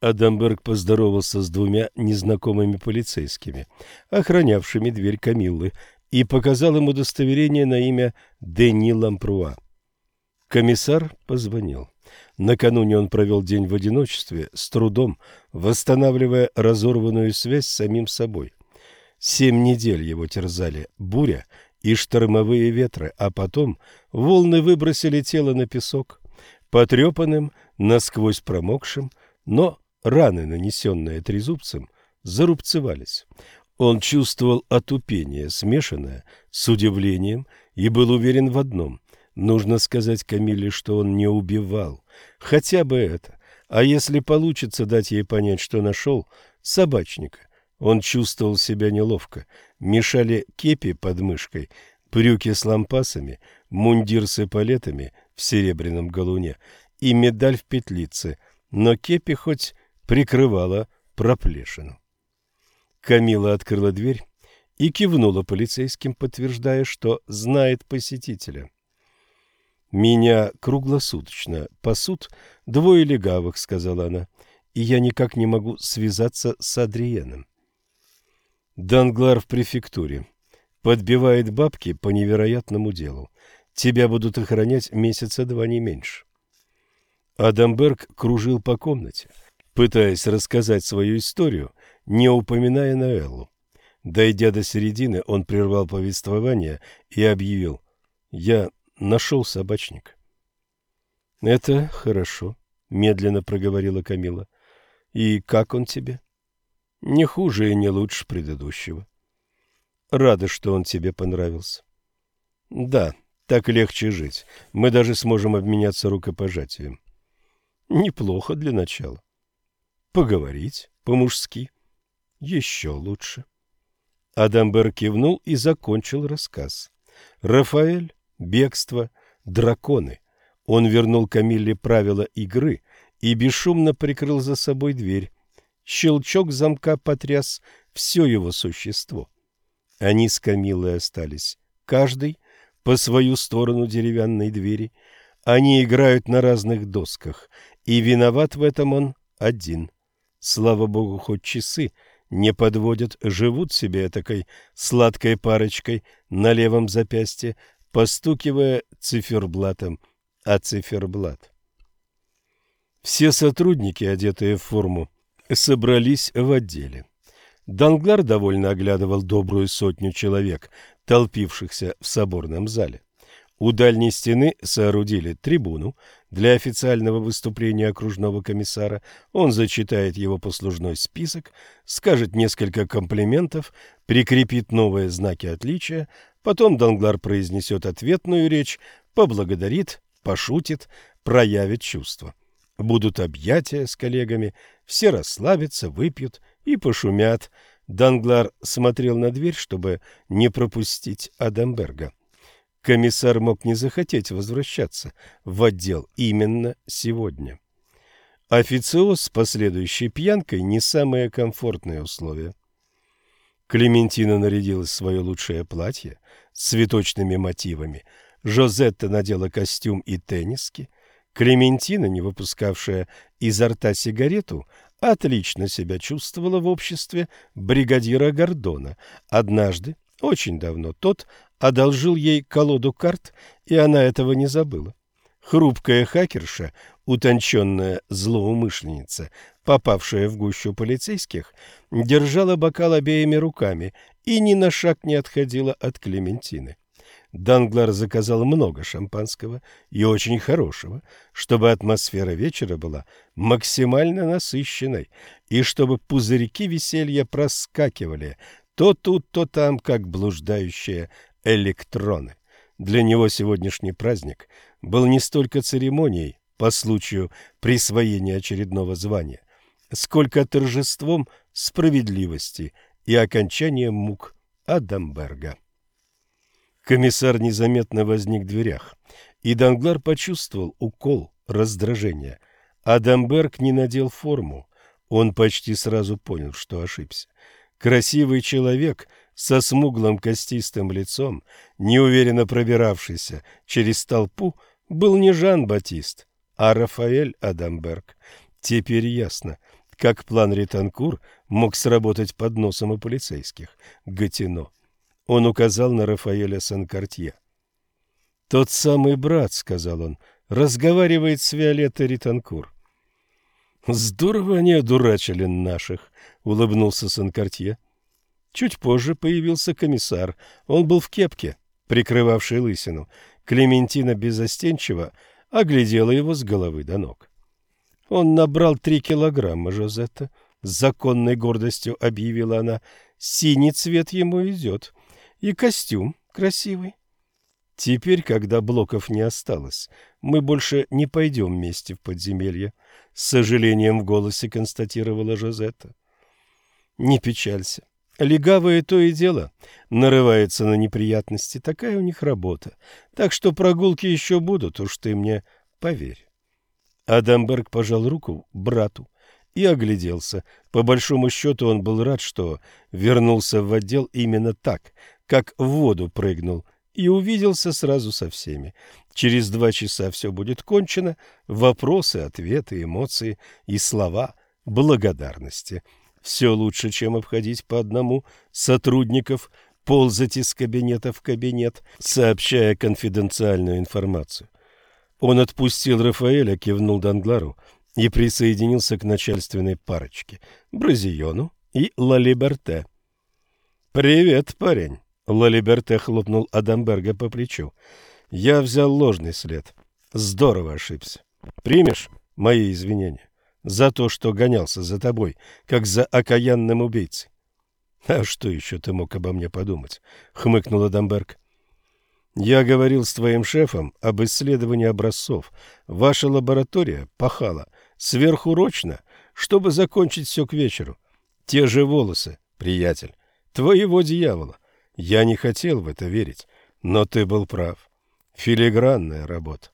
Адамберг поздоровался с двумя незнакомыми полицейскими, охранявшими дверь Камиллы, и показал им удостоверение на имя Дени Лампруа. Комиссар позвонил. Накануне он провел день в одиночестве, с трудом, восстанавливая разорванную связь с самим собой. Семь недель его терзали буря и штормовые ветры, а потом волны выбросили тело на песок, потрепанным, насквозь промокшим, но раны, нанесенные трезубцем, зарубцевались. Он чувствовал отупение, смешанное с удивлением, и был уверен в одном. Нужно сказать Камиле, что он не убивал. Хотя бы это. А если получится дать ей понять, что нашел собачника? Он чувствовал себя неловко. Мешали кепи под мышкой, брюки с лампасами, мундир с эполетами в серебряном галуне и медаль в петлице. Но кепи хоть прикрывала проплешину. Камила открыла дверь и кивнула полицейским, подтверждая, что знает посетителя. «Меня круглосуточно пасут двое легавых», — сказала она, — «и я никак не могу связаться с Адриеном». «Данглар в префектуре. Подбивает бабки по невероятному делу. Тебя будут охранять месяца два не меньше». Адамберг кружил по комнате — пытаясь рассказать свою историю, не упоминая Ноэллу. Дойдя до середины, он прервал повествование и объявил «Я нашел собачник». «Это хорошо», — медленно проговорила Камила. «И как он тебе?» «Не хуже и не лучше предыдущего». «Рада, что он тебе понравился». «Да, так легче жить. Мы даже сможем обменяться рукопожатием». «Неплохо для начала» поговорить по-мужски. Еще лучше. Адамбер кивнул и закончил рассказ. Рафаэль, бегство, драконы. Он вернул Камилле правила игры и бесшумно прикрыл за собой дверь. Щелчок замка потряс все его существо. Они с Камиллой остались, каждый по свою сторону деревянной двери. Они играют на разных досках, и виноват в этом он один – Слава Богу, хоть часы не подводят, живут себе такой сладкой парочкой на левом запястье, постукивая циферблатом а циферблат. Все сотрудники, одетые в форму, собрались в отделе. Данглар довольно оглядывал добрую сотню человек, толпившихся в соборном зале. У дальней стены соорудили трибуну для официального выступления окружного комиссара. Он зачитает его послужной список, скажет несколько комплиментов, прикрепит новые знаки отличия. Потом Данглар произнесет ответную речь, поблагодарит, пошутит, проявит чувства. Будут объятия с коллегами, все расслабятся, выпьют и пошумят. Данглар смотрел на дверь, чтобы не пропустить Адамберга. Комиссар мог не захотеть возвращаться в отдел именно сегодня. Официоз с последующей пьянкой не самое комфортное условие. Клементина нарядила свое лучшее платье с цветочными мотивами. Жозетта надела костюм и тенниски. Клементина, не выпускавшая изо рта сигарету, отлично себя чувствовала в обществе бригадира Гордона. Однажды, очень давно, тот одолжил ей колоду карт, и она этого не забыла. Хрупкая хакерша, утонченная злоумышленница, попавшая в гущу полицейских, держала бокал обеими руками и ни на шаг не отходила от Клементины. Данглар заказал много шампанского и очень хорошего, чтобы атмосфера вечера была максимально насыщенной и чтобы пузырьки веселья проскакивали то тут, то там, как блуждающая электроны. Для него сегодняшний праздник был не столько церемонией по случаю присвоения очередного звания, сколько торжеством справедливости и окончанием мук Адамберга. Комиссар незаметно возник в дверях, и Данглар почувствовал укол раздражения. Адамберг не надел форму. Он почти сразу понял, что ошибся. Красивый человек — со смуглым костистым лицом, неуверенно пробиравшийся через толпу, был не Жан-Батист, а Рафаэль Адамберг. Теперь ясно, как план Ританкур мог сработать под носом у полицейских. Готино. Он указал на Рафаэля Санкартье. «Тот самый брат», — сказал он, — «разговаривает с Виолеттой Ританкур». «Здорово они одурачили наших», — улыбнулся Санкартье. Чуть позже появился комиссар. Он был в кепке, прикрывавшей лысину. Клементина безостенчиво оглядела его с головы до ног. «Он набрал три килограмма, Жозетта», — с законной гордостью объявила она. «Синий цвет ему идет. И костюм красивый». «Теперь, когда блоков не осталось, мы больше не пойдем вместе в подземелье», — с сожалением в голосе констатировала Жозетта. «Не печалься легавое то и дело нарывается на неприятности. Такая у них работа. Так что прогулки еще будут, уж ты мне поверь. Адамберг пожал руку брату и огляделся. По большому счету он был рад, что вернулся в отдел именно так, как в воду прыгнул, и увиделся сразу со всеми. Через два часа все будет кончено, вопросы, ответы, эмоции и слова благодарности — все лучше, чем обходить по одному сотрудников, ползать из кабинета в кабинет, сообщая конфиденциальную информацию. Он отпустил Рафаэля, кивнул Данглару и присоединился к начальственной парочке – Бразиону и Лалиберте. «Привет, парень!» – Лалиберте хлопнул Адамберга по плечу. «Я взял ложный след. Здорово ошибся. Примешь мои извинения?» за то, что гонялся за тобой, как за окаянным убийцей. — А что еще ты мог обо мне подумать? — хмыкнула Дамберг. — Я говорил с твоим шефом об исследовании образцов. Ваша лаборатория пахала сверхурочно, чтобы закончить все к вечеру. Те же волосы, приятель, твоего дьявола. Я не хотел в это верить, но ты был прав. Филигранная работа.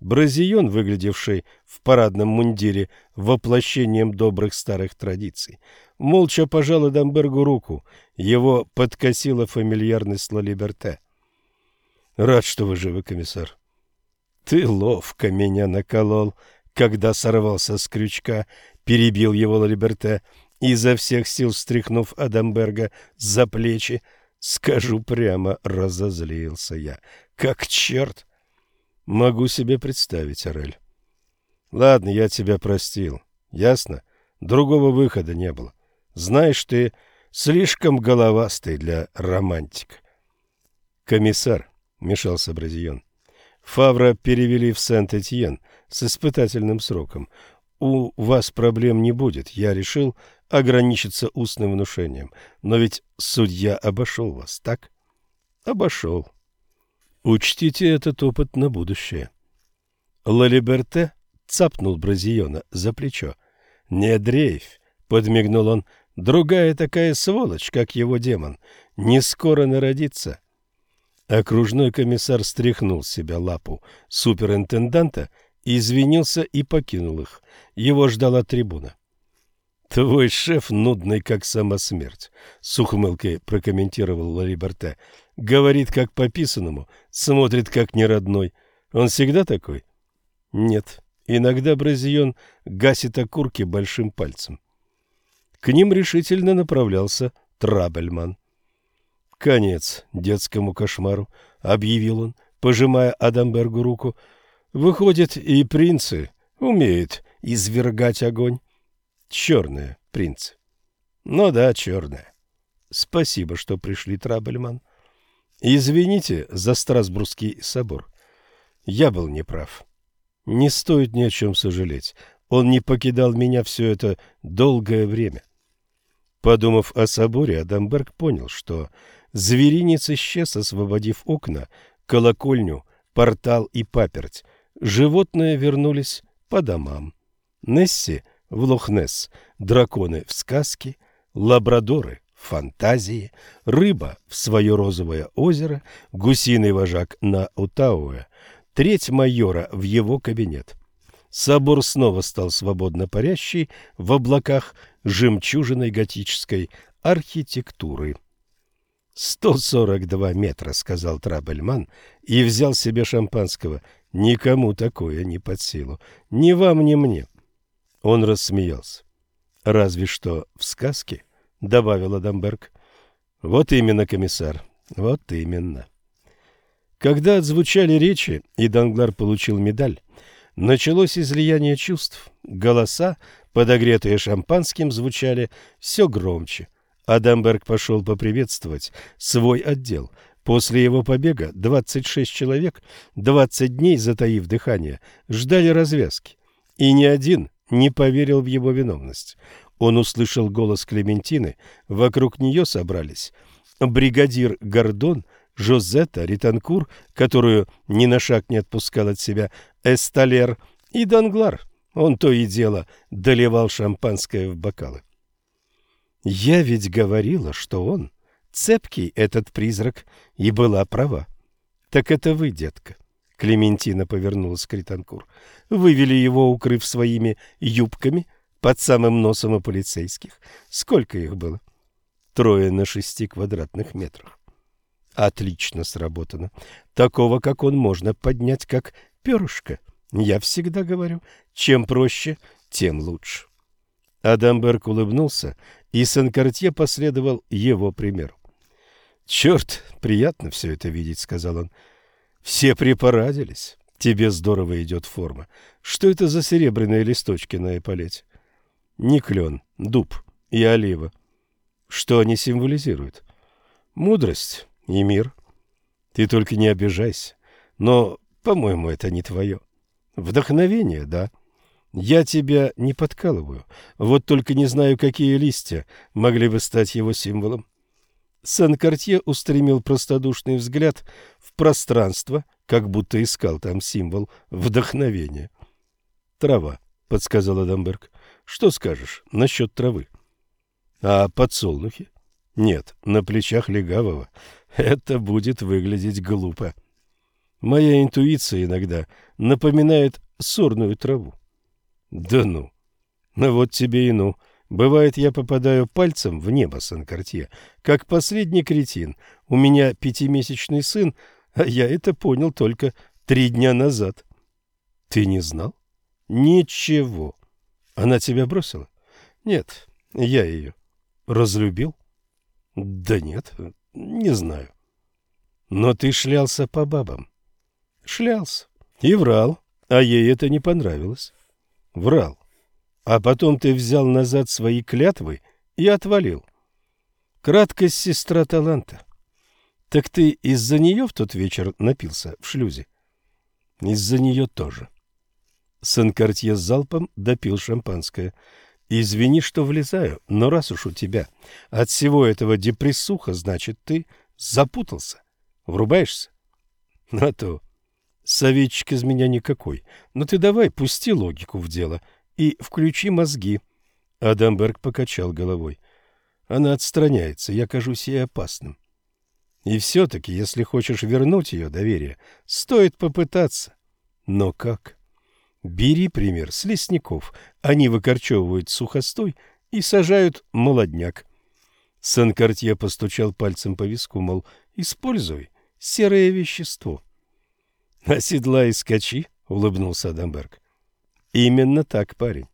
Бразион, выглядевший в парадном мундире воплощением добрых старых традиций, молча пожал Эдамбергу руку. Его подкосила фамильярность Ла Либерте. «Рад, что вы живы, комиссар». «Ты ловко меня наколол, когда сорвался с крючка», — перебил его Ла Либерте, изо всех сил встряхнув Адамберга за плечи. «Скажу прямо, разозлился я. Как черт!» Могу себе представить, Орель. Ладно, я тебя простил. Ясно? Другого выхода не было. Знаешь, ты слишком головастый для романтика. Комиссар, мешался Бразион. Фавра перевели в Сент-Этьен с испытательным сроком. У вас проблем не будет. Я решил ограничиться устным внушением. Но ведь судья обошел вас, так? Обошел. Учтите, этот опыт на будущее. Лалиберте цапнул Бразиона за плечо. «Не дрейфь!» — подмигнул он. «Другая такая сволочь, как его демон, не скоро народится». Окружной комиссар стряхнул себя лапу суперинтенданта, извинился и покинул их. Его ждала трибуна. «Твой шеф нудный, как сама смерть», — с ухмылкой прокомментировал Лалиберте говорит, как пописанному, смотрит, как не родной. Он всегда такой? Нет. Иногда Бразион гасит окурки большим пальцем. К ним решительно направлялся Трабельман. «Конец детскому кошмару», — объявил он, пожимая Адамбергу руку. «Выходит, и принцы умеют извергать огонь. Черные принцы». «Ну да, черные». «Спасибо, что пришли, Трабельман». «Извините за страсбургский собор. Я был неправ. Не стоит ни о чем сожалеть. Он не покидал меня все это долгое время». Подумав о соборе, Адамберг понял, что зверинец исчез, освободив окна, колокольню, портал и паперть. Животные вернулись по домам. Несси в Лохнесс, драконы в сказке, лабрадоры фантазии, рыба в свое розовое озеро, гусиный вожак на Утауэ, треть майора в его кабинет. Собор снова стал свободно парящий в облаках жемчужиной готической архитектуры. 142 метра, сказал Трабельман и взял себе шампанского. Никому такое не под силу, ни вам, ни мне. Он рассмеялся. Разве что в сказке добавила Дамберг. «Вот именно, комиссар, вот именно». Когда отзвучали речи, и Данглар получил медаль, началось излияние чувств. Голоса, подогретые шампанским, звучали все громче. Адамберг пошел поприветствовать свой отдел. После его побега 26 человек, 20 дней затаив дыхание, ждали развязки. И ни один не поверил в его виновность. Он услышал голос Клементины, вокруг нее собрались. Бригадир Гордон, Жозетта, Ританкур, которую ни на шаг не отпускал от себя, Эсталер и Данглар. Он то и дело доливал шампанское в бокалы. «Я ведь говорила, что он цепкий, этот призрак, и была права. Так это вы, детка». Клементина повернулась к Ританкур. «Вывели его, укрыв своими юбками под самым носом у полицейских. Сколько их было?» «Трое на шести квадратных метрах». «Отлично сработано. Такого, как он, можно поднять, как перышко. Я всегда говорю, чем проще, тем лучше». Адамберг улыбнулся, и Санкартье последовал его примеру. «Черт, приятно все это видеть», — сказал он. Все припорадились. Тебе здорово идет форма. Что это за серебряные листочки на эполете? Не клен, дуб и олива. Что они символизируют? Мудрость и мир. Ты только не обижайся. Но, по-моему, это не твое. Вдохновение, да. Я тебя не подкалываю. Вот только не знаю, какие листья могли бы стать его символом. Санкартье устремил простодушный взгляд в пространство, как будто искал там символ вдохновения. «Трава», — подсказал Адамберг. «Что скажешь насчет травы?» «А подсолнухи?» «Нет, на плечах легавого. Это будет выглядеть глупо. Моя интуиция иногда напоминает сорную траву». «Да ну! Ну вот тебе и ну!» Бывает, я попадаю пальцем в небо с Санкартье, как последний кретин. У меня пятимесячный сын, а я это понял только три дня назад. Ты не знал? Ничего. Она тебя бросила? Нет, я ее. Разлюбил? Да нет, не знаю. Но ты шлялся по бабам. Шлялся. И врал. А ей это не понравилось. Врал. А потом ты взял назад свои клятвы и отвалил. Краткость сестра таланта. Так ты из-за нее в тот вечер напился в шлюзе? Из-за нее тоже. Санкартье с залпом допил шампанское. Извини, что влезаю, но раз уж у тебя от всего этого депрессуха, значит, ты запутался. Врубаешься? А то... Советчик из меня никакой. Но ты давай, пусти логику в дело. — и включи мозги». Адамберг покачал головой. «Она отстраняется, я кажусь ей опасным». «И все-таки, если хочешь вернуть ее доверие, стоит попытаться». «Но как?» «Бери пример с лесников. Они выкорчевывают сухостой и сажают молодняк». Санкартье постучал пальцем по виску, мол, «Используй серое вещество». «Оседлай и скачи», — улыбнулся Адамберг. Именно так, парень.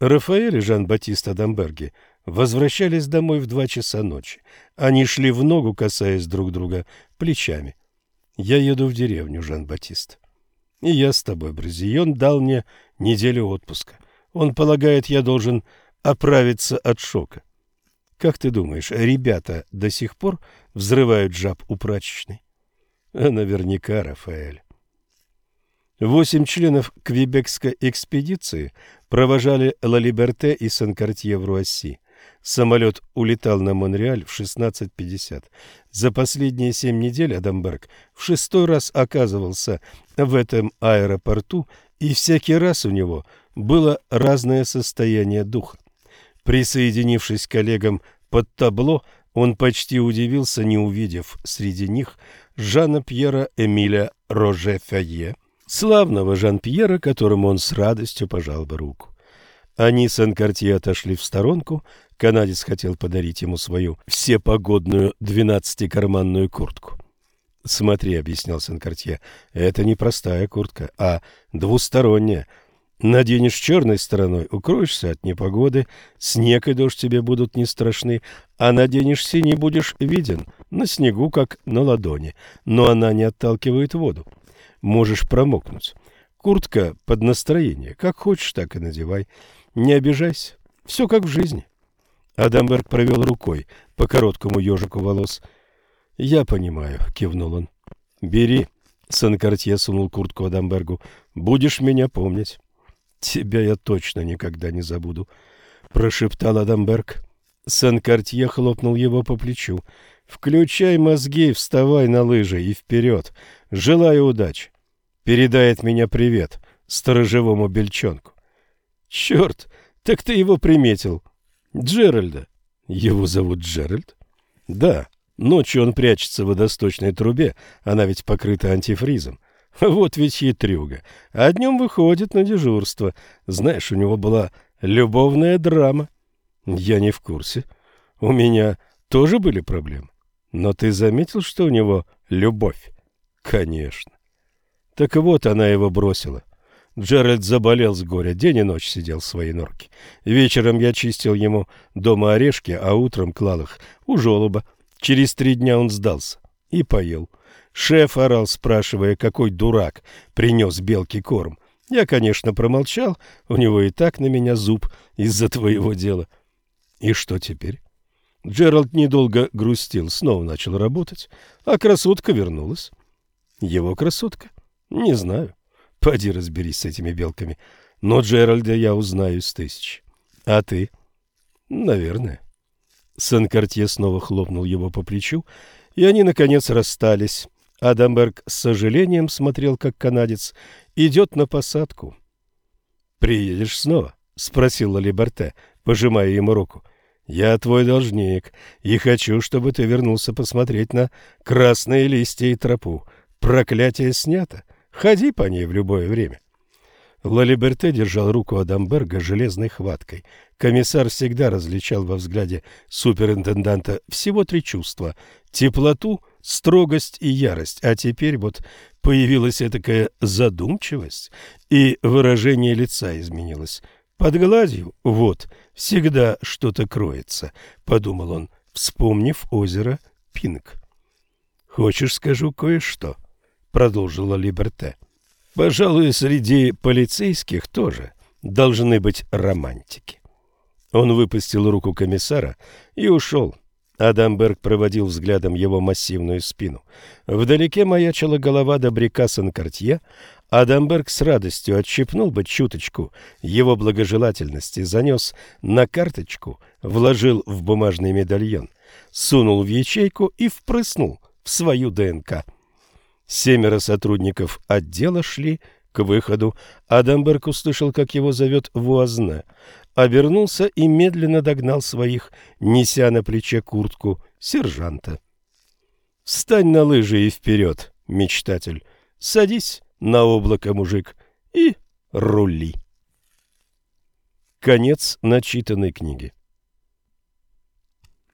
Рафаэль и Жан-Батист Адамберги возвращались домой в два часа ночи. Они шли в ногу, касаясь друг друга плечами. «Я еду в деревню, Жан-Батист. И я с тобой, Бразион дал мне неделю отпуска. Он полагает, я должен оправиться от шока. Как ты думаешь, ребята до сих пор взрывают жаб у прачечной?» «Наверняка, Рафаэль. Восемь членов Квебекской экспедиции провожали Ла Либерте и Санкартье в Руасси. Самолет улетал на Монреаль в 16.50. За последние семь недель Адамберг в шестой раз оказывался в этом аэропорту, и всякий раз у него было разное состояние духа. Присоединившись к коллегам под табло, он почти удивился, не увидев среди них Жана Пьера Эмиля Роже Файе – Славного Жан-Пьера, которому он с радостью пожал бы руку. Они с Энкартье отошли в сторонку. Канадец хотел подарить ему свою всепогодную двенадцатикарманную куртку. «Смотри», — объяснял Сен-Картье, — «это не простая куртка, а двусторонняя. Наденешь черной стороной, укроешься от непогоды, снег и дождь тебе будут не страшны, а наденешь синий, будешь виден, на снегу, как на ладони, но она не отталкивает воду» можешь промокнуть. Куртка под настроение, как хочешь, так и надевай. Не обижайся. Все как в жизни. Адамберг провел рукой по короткому ежику волос. «Я понимаю», — кивнул он. «Бери», — Санкартье сунул куртку Адамбергу. «Будешь меня помнить». «Тебя я точно никогда не забуду», — прошептал Адамберг. Санкартье хлопнул его по плечу. «Включай мозги, вставай на лыжи и вперед! Желаю удачи. Передает меня привет сторожевому бельчонку. Черт, так ты его приметил. Джеральда. Его зовут Джеральд? Да, ночью он прячется в водосточной трубе, она ведь покрыта антифризом. Вот ведь хитрюга. А днем выходит на дежурство. Знаешь, у него была любовная драма. Я не в курсе. У меня тоже были проблемы. Но ты заметил, что у него любовь? конечно. Так и вот она его бросила. Джеральд заболел с горя, день и ночь сидел в своей норке. Вечером я чистил ему дома орешки, а утром клал их у жолоба. Через три дня он сдался и поел. Шеф орал, спрашивая, какой дурак принес белке корм. Я, конечно, промолчал, у него и так на меня зуб из-за твоего дела. И что теперь? Джеральд недолго грустил, снова начал работать, а красотка вернулась. Его красотка? Не знаю. Пойди разберись с этими белками. Но Джеральда я узнаю с тысяч. А ты? Наверное. Сен-Кортье снова хлопнул его по плечу, и они, наконец, расстались. Адамберг с сожалением смотрел, как канадец идет на посадку. «Приедешь снова?» — спросил Лали Барте, пожимая ему руку. «Я твой должник, и хочу, чтобы ты вернулся посмотреть на красные листья и тропу. Проклятие снято. Ходи по ней в любое время. Лалиберте держал руку Адамберга железной хваткой. Комиссар всегда различал во взгляде суперинтенданта всего три чувства – теплоту, строгость и ярость. А теперь вот появилась этакая задумчивость, и выражение лица изменилось. «Под гладью, вот, всегда что-то кроется», – подумал он, вспомнив озеро Пинг. «Хочешь, скажу кое-что?» продолжила Либерте. Пожалуй, среди полицейских тоже должны быть романтики. Он выпустил руку комиссара и ушел. Адамберг проводил взглядом его массивную спину. Вдалеке маячила голова добряка Санкартье. Адамберг с радостью отщипнул бы чуточку его благожелательности, занес на карточку, вложил в бумажный медальон, сунул в ячейку и впрыснул в свою ДНК. Семеро сотрудников отдела шли к выходу. Адамберг услышал, как его зовет Вуазне. Обернулся и медленно догнал своих, неся на плече куртку сержанта. «Встань на лыжи и вперед, мечтатель! Садись на облако, мужик, и рули!» Конец начитанной книги.